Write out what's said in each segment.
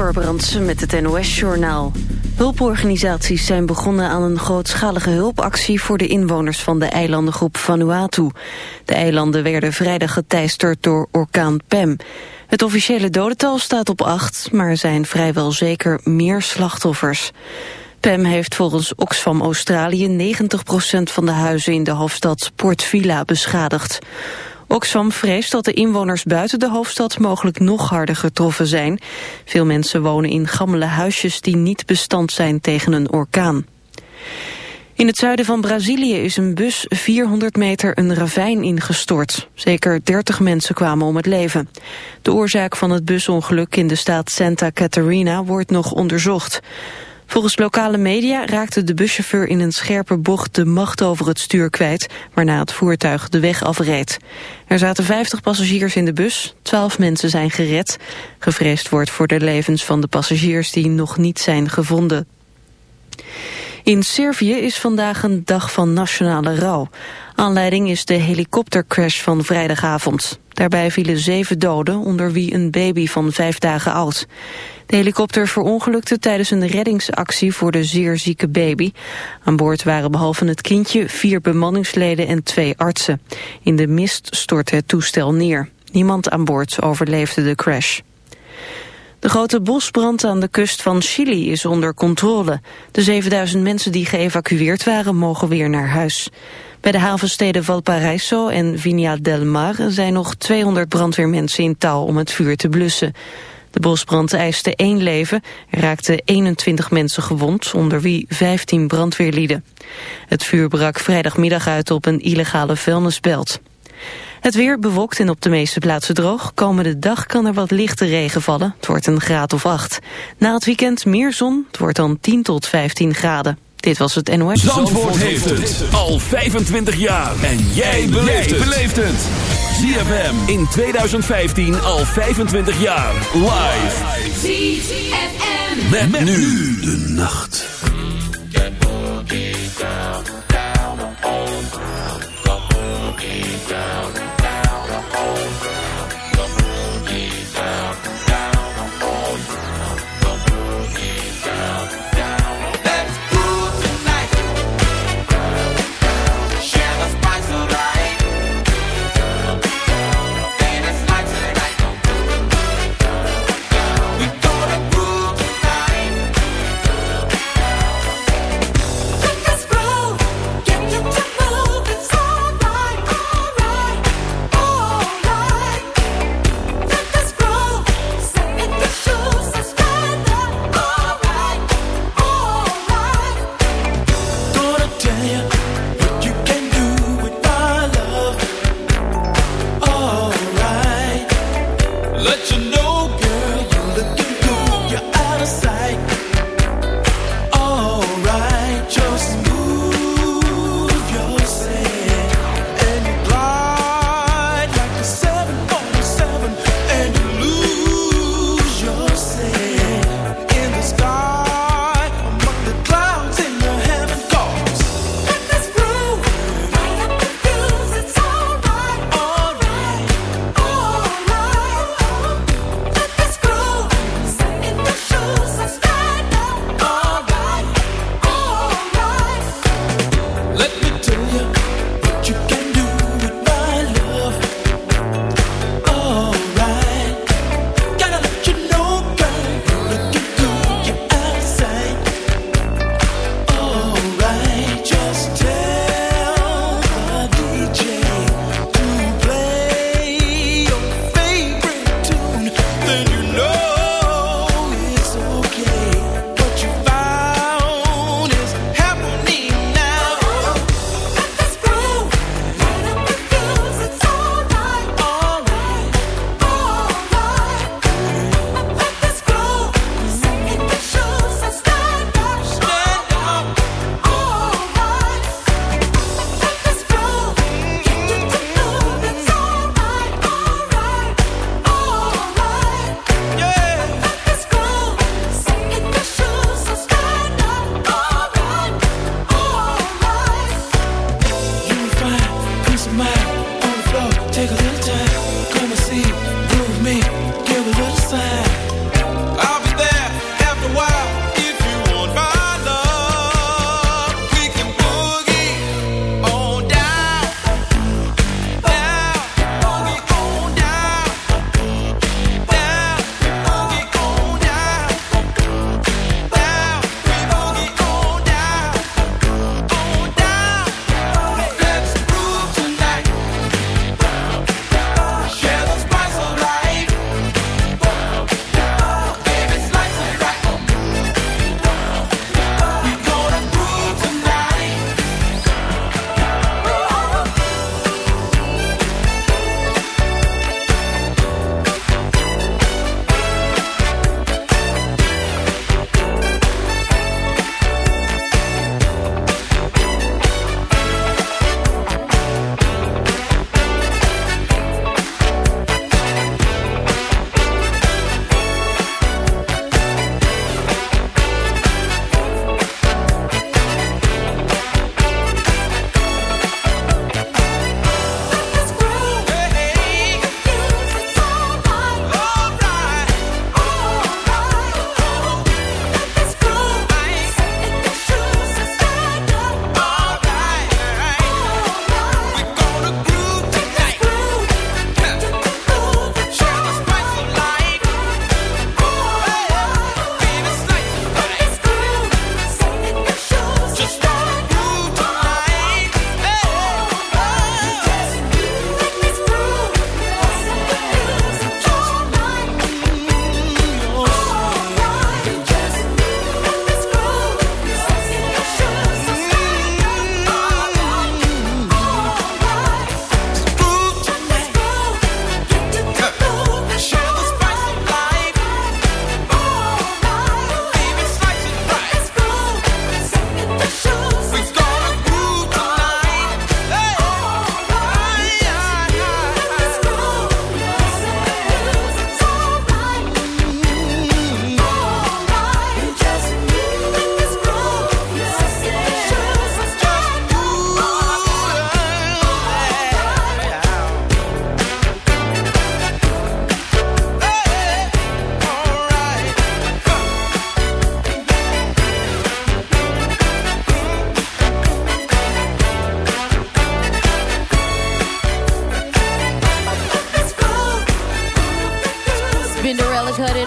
Amber met het NOS-journaal. Hulporganisaties zijn begonnen aan een grootschalige hulpactie... voor de inwoners van de eilandengroep Vanuatu. De eilanden werden vrijdag geteisterd door orkaan Pem. Het officiële dodental staat op acht... maar er zijn vrijwel zeker meer slachtoffers. Pem heeft volgens Oxfam Australië 90% van de huizen in de hoofdstad Port Vila beschadigd. Oxfam vreest dat de inwoners buiten de hoofdstad mogelijk nog harder getroffen zijn. Veel mensen wonen in gammele huisjes die niet bestand zijn tegen een orkaan. In het zuiden van Brazilië is een bus 400 meter een ravijn ingestort. Zeker 30 mensen kwamen om het leven. De oorzaak van het busongeluk in de staat Santa Catarina wordt nog onderzocht. Volgens lokale media raakte de buschauffeur in een scherpe bocht de macht over het stuur kwijt, waarna het voertuig de weg afreed. Er zaten 50 passagiers in de bus, 12 mensen zijn gered. Gevreesd wordt voor de levens van de passagiers die nog niet zijn gevonden. In Servië is vandaag een dag van nationale rouw. Aanleiding is de helikoptercrash van vrijdagavond. Daarbij vielen zeven doden, onder wie een baby van vijf dagen oud. De helikopter verongelukte tijdens een reddingsactie voor de zeer zieke baby. Aan boord waren behalve het kindje vier bemanningsleden en twee artsen. In de mist stortte het toestel neer. Niemand aan boord overleefde de crash. De grote bosbrand aan de kust van Chili is onder controle. De 7000 mensen die geëvacueerd waren mogen weer naar huis. Bij de havensteden Valparaiso en Viña del Mar zijn nog 200 brandweermensen in touw om het vuur te blussen. De bosbrand eiste één leven, raakten 21 mensen gewond, onder wie 15 brandweerlieden. Het vuur brak vrijdagmiddag uit op een illegale vuilnisbelt. Het weer bewolkt en op de meeste plaatsen droog. Komende dag kan er wat lichte regen vallen. Het wordt een graad of 8. Na het weekend meer zon. Het wordt dan 10 tot 15 graden. Dit was het NOS. Zandvoort, Zandvoort heeft het al 25 jaar. En jij beleeft het. ZFM in 2015 al 25 jaar. Live. ZFM. Met, met nu de nacht.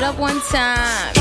it up one time.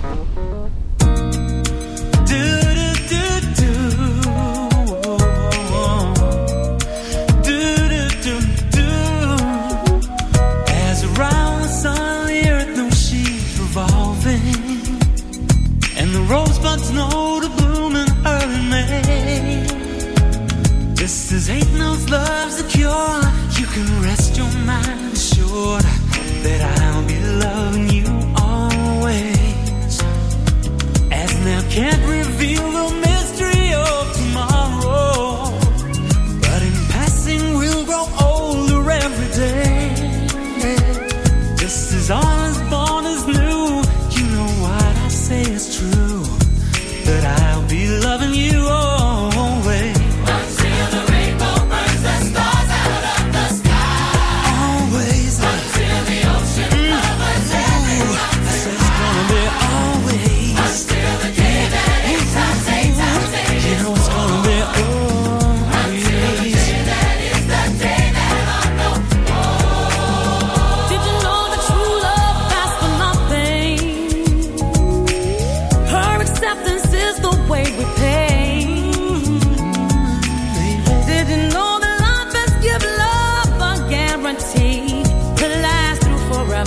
Cause ain't no love's a cure. You can rest your mind assured.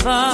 lover.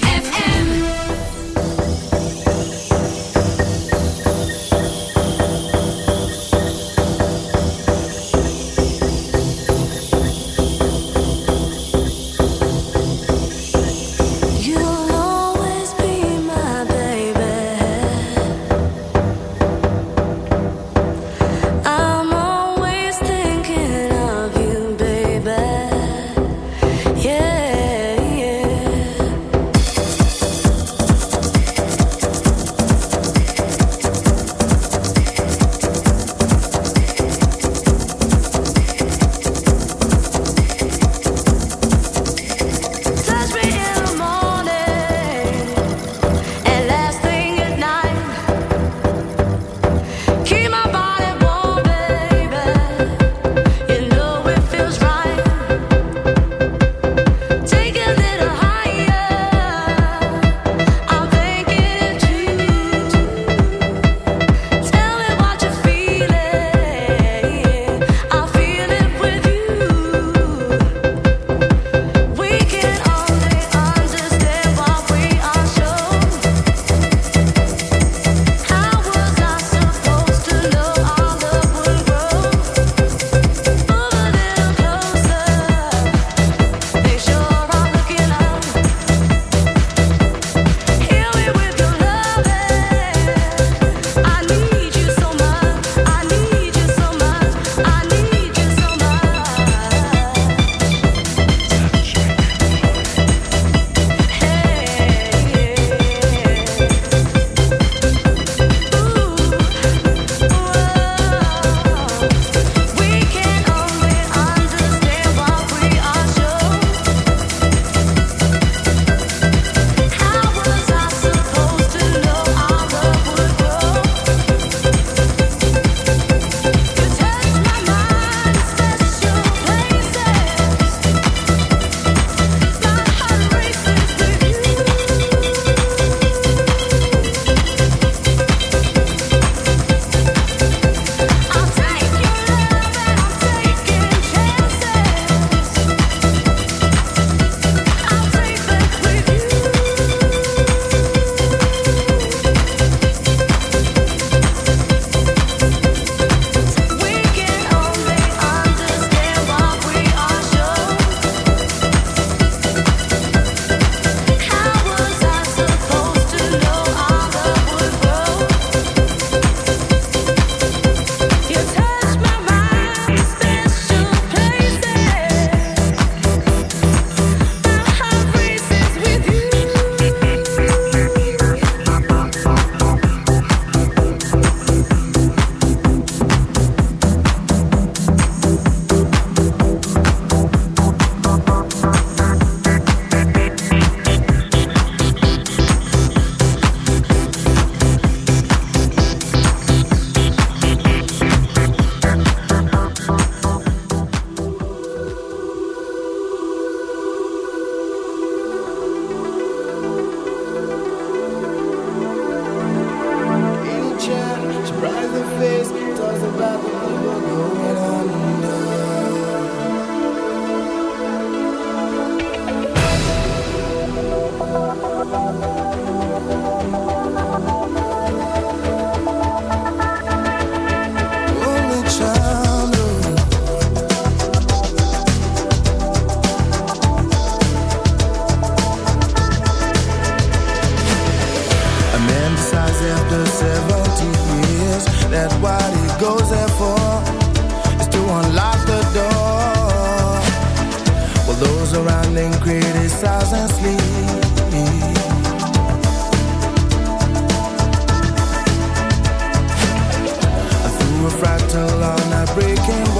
Through a fractal on a breaking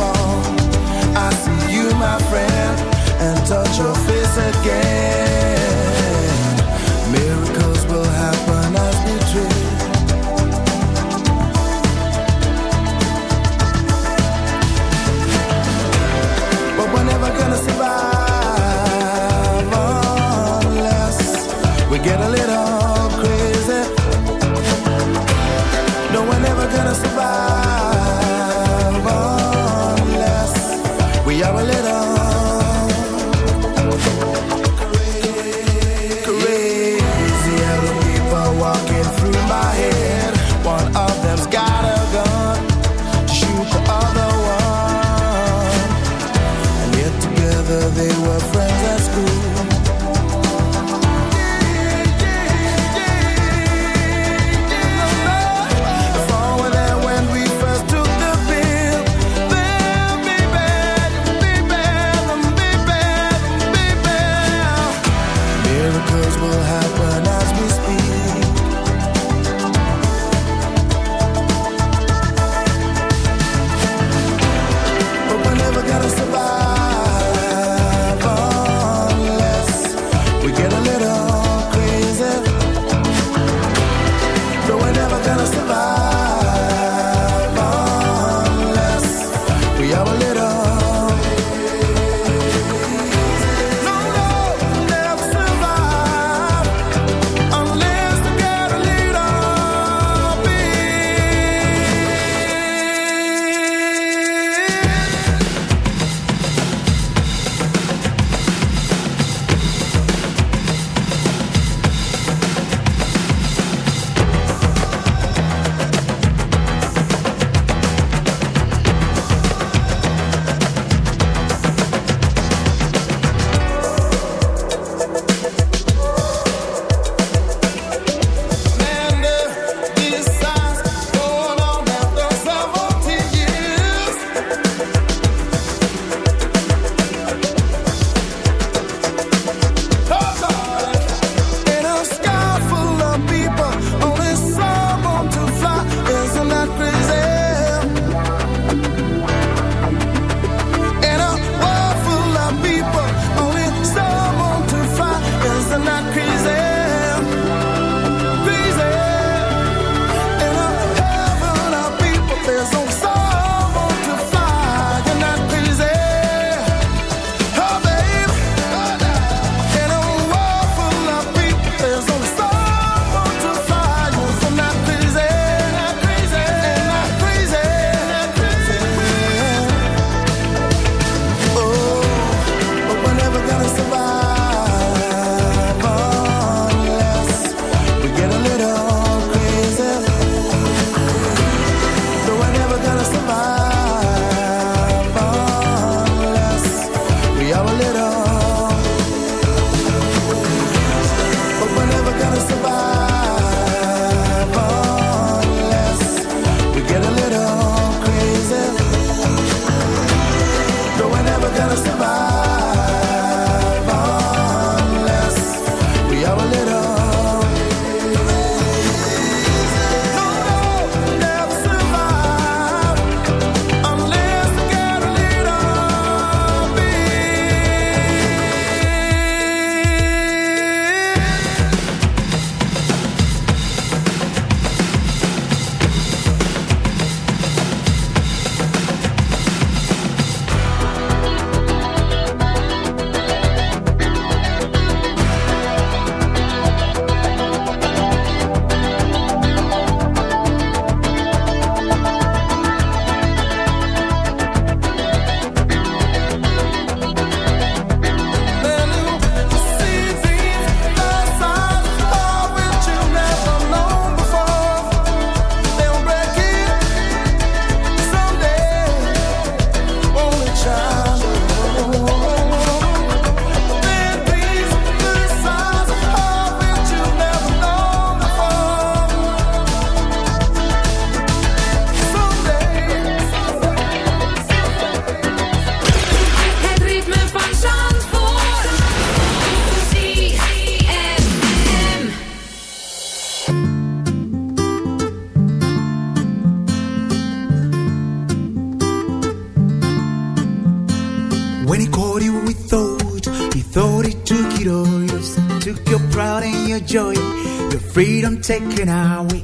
freedom taken away.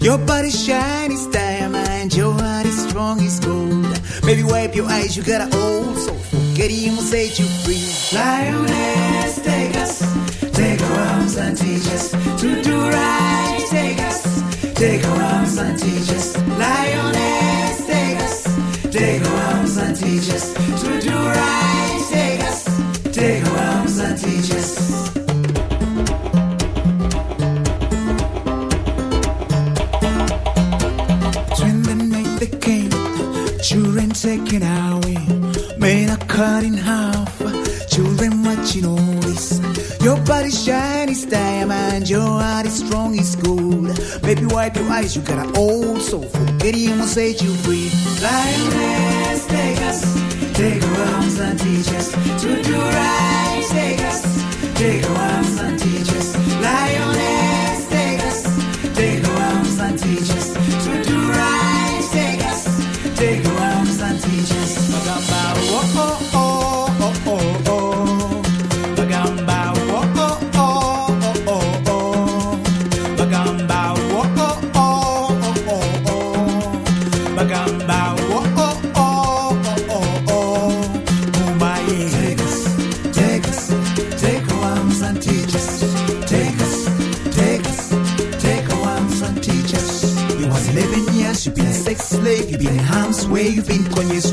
Your body shine is diamond, your heart is strong as gold. Maybe wipe your eyes, you got an old soul. Forget him set you free. Lioness, take us, take our arms and teach us to do right. Take us, take our arms and teach us. she this. Your body's shiny, it's diamond, your heart is strong it's gold. Baby, wipe your eyes, you got an old soul. Forget him will set you free. Lioness, take us, take our arms and teach us to do right. Take us, take our arms and teach us. Lioness.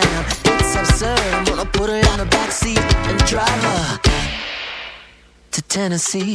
It's absurd. I'm gonna put her in the backseat and drive her to Tennessee.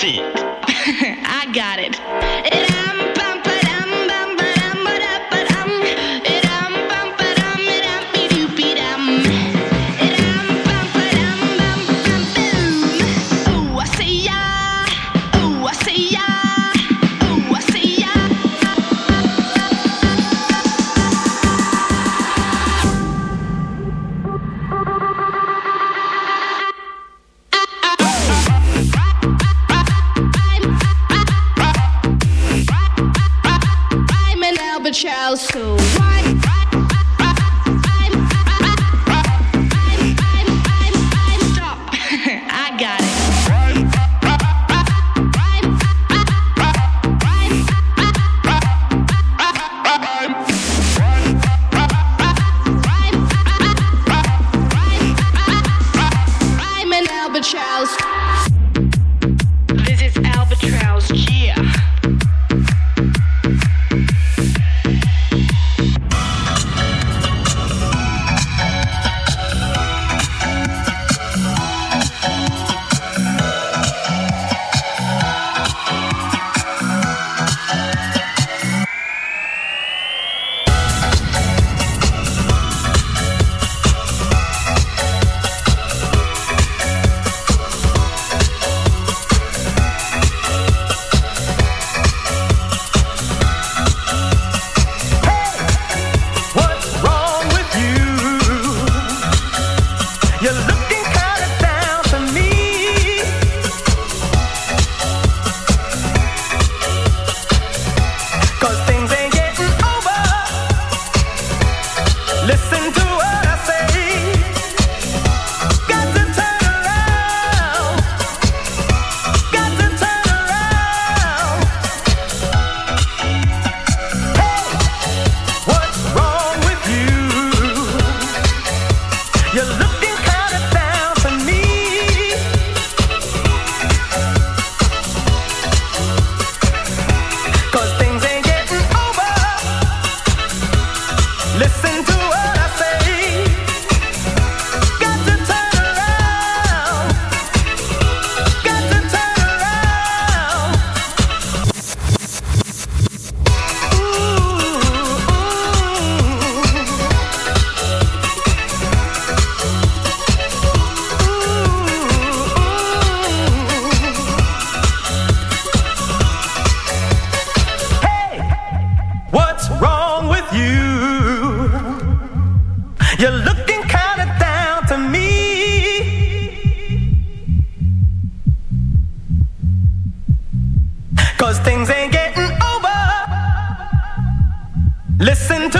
Sí, Listen to